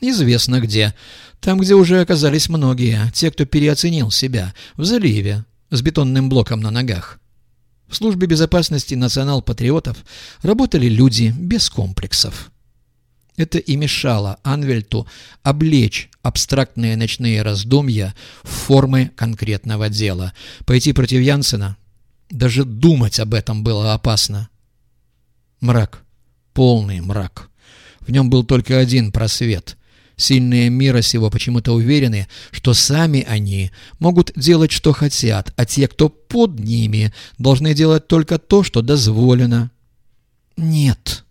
Известно где. Там, где уже оказались многие, те, кто переоценил себя, в заливе, с бетонным блоком на ногах. В службе безопасности национал-патриотов работали люди без комплексов. Это и мешало Анвельту облечь абстрактные ночные раздумья в формы конкретного дела. Пойти против Янсена? Даже думать об этом было опасно. Мрак. Полный мрак. В нем был только один просвет. Сильные мира сего почему-то уверены, что сами они могут делать, что хотят, а те, кто под ними, должны делать только то, что дозволено. Нет.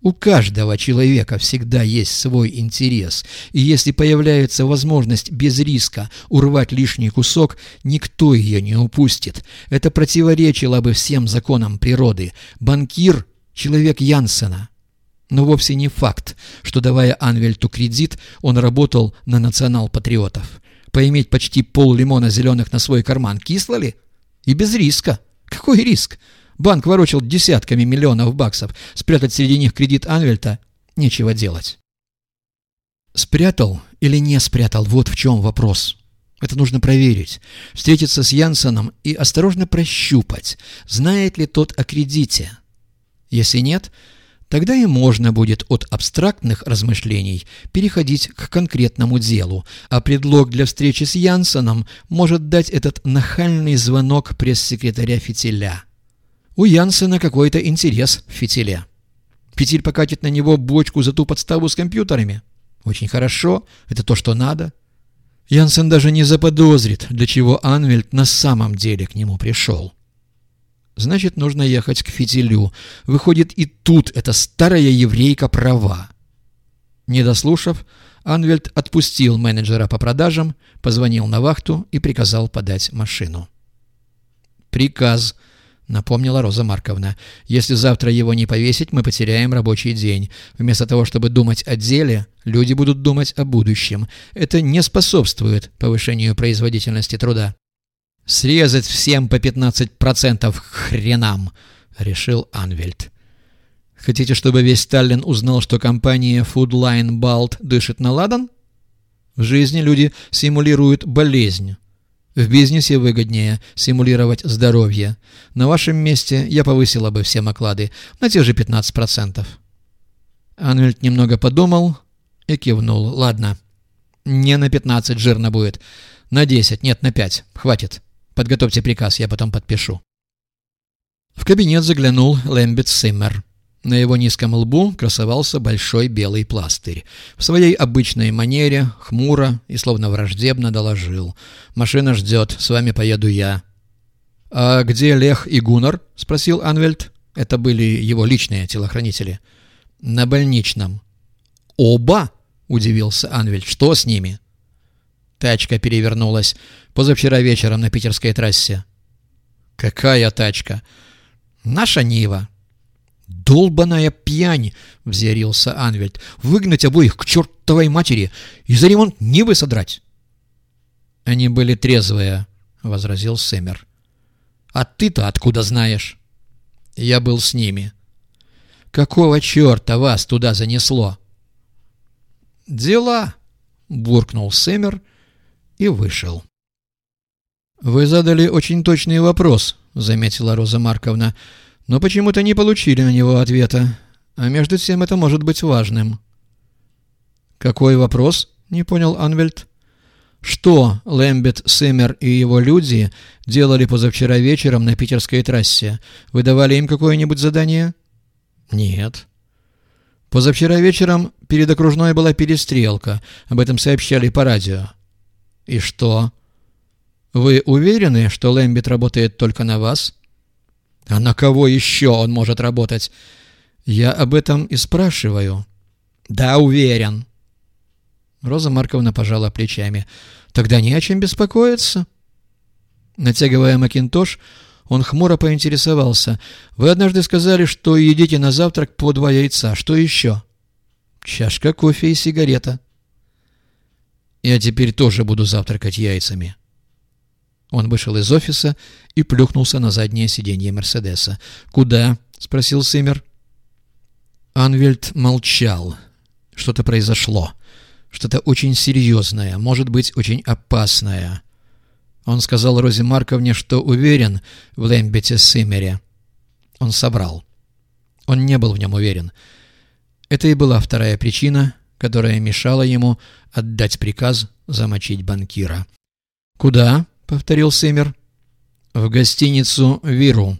У каждого человека всегда есть свой интерес, и если появляется возможность без риска урвать лишний кусок, никто ее не упустит. Это противоречило бы всем законам природы. Банкир – человек Янсена. Но вовсе не факт, что, давая Анвельту кредит, он работал на национал-патриотов. Поиметь почти пол лимона зеленых на свой карман кисло ли? И без риска. Какой риск? Банк ворочал десятками миллионов баксов. Спрятать среди них кредит Анвельта – нечего делать. Спрятал или не спрятал – вот в чем вопрос. Это нужно проверить. Встретиться с Янсеном и осторожно прощупать, знает ли тот о кредите. Если нет – Тогда и можно будет от абстрактных размышлений переходить к конкретному делу, а предлог для встречи с Янсеном может дать этот нахальный звонок пресс-секретаря Фитиля. У Янсена какой-то интерес в Фитиле. Фитиль покатит на него бочку за ту подставу с компьютерами. Очень хорошо, это то, что надо. Янсен даже не заподозрит, для чего Анвельд на самом деле к нему пришел. Значит, нужно ехать к фитилю. Выходит, и тут эта старая еврейка права. Не дослушав, Анвельд отпустил менеджера по продажам, позвонил на вахту и приказал подать машину. «Приказ», — напомнила Роза Марковна. «Если завтра его не повесить, мы потеряем рабочий день. Вместо того, чтобы думать о деле, люди будут думать о будущем. Это не способствует повышению производительности труда». «Срезать всем по 15% хренам», — решил Анвельд. «Хотите, чтобы весь Сталин узнал, что компания Foodline Balt дышит на ладан? В жизни люди симулируют болезнь. В бизнесе выгоднее симулировать здоровье. На вашем месте я повысила бы все оклады на те же 15%. Анвельд немного подумал и кивнул. «Ладно, не на 15 жирно будет. На 10, нет, на 5. Хватит». Подготовьте приказ, я потом подпишу». В кабинет заглянул Лэмбет Симмер. На его низком лбу красовался большой белый пластырь. В своей обычной манере, хмуро и словно враждебно доложил. «Машина ждет, с вами поеду я». «А где Лех и Гуннар?» — спросил Анвельд. Это были его личные телохранители. «На больничном». «Оба?» — удивился Анвельд. «Что с ними?» Тачка перевернулась. Позавчера вечером на питерской трассе. «Какая тачка?» «Наша Нива». «Долбаная пьянь!» — взъярился Анвельд. «Выгнать обоих к чертовой матери и за ремонт Нивы содрать!» «Они были трезвые», — возразил Сэмер. «А ты-то откуда знаешь?» «Я был с ними». «Какого черта вас туда занесло?» «Дела», — буркнул Сэмер и вышел. «Вы задали очень точный вопрос», — заметила Роза Марковна, «но почему-то не получили на него ответа. А между тем это может быть важным». «Какой вопрос?» — не понял Анвельд. «Что Лэмбет, Симмер и его люди делали позавчера вечером на питерской трассе? Вы давали им какое-нибудь задание?» «Нет». «Позавчера вечером перед окружной была перестрелка. Об этом сообщали по радио». «И что?» «Вы уверены, что Лэмбит работает только на вас?» «А на кого еще он может работать?» «Я об этом и спрашиваю». «Да, уверен». Роза Марковна пожала плечами. «Тогда не о чем беспокоиться». Натягивая макинтош, он хмуро поинтересовался. «Вы однажды сказали, что едите на завтрак по два яйца. Что еще?» «Чашка кофе и сигарета». Я теперь тоже буду завтракать яйцами». Он вышел из офиса и плюхнулся на заднее сиденье Мерседеса. «Куда?» — спросил Симмер. Анвельд молчал. Что-то произошло. что-то очень серьезное, может быть, очень опасное. Он сказал Розе Марковне, что уверен в Лэмбете Симмере. Он собрал. Он не был в нем уверен. Это и была вторая причина, которая мешала ему отдать приказ замочить банкира. «Куда?» — повторил Симмер. «В гостиницу «Виру».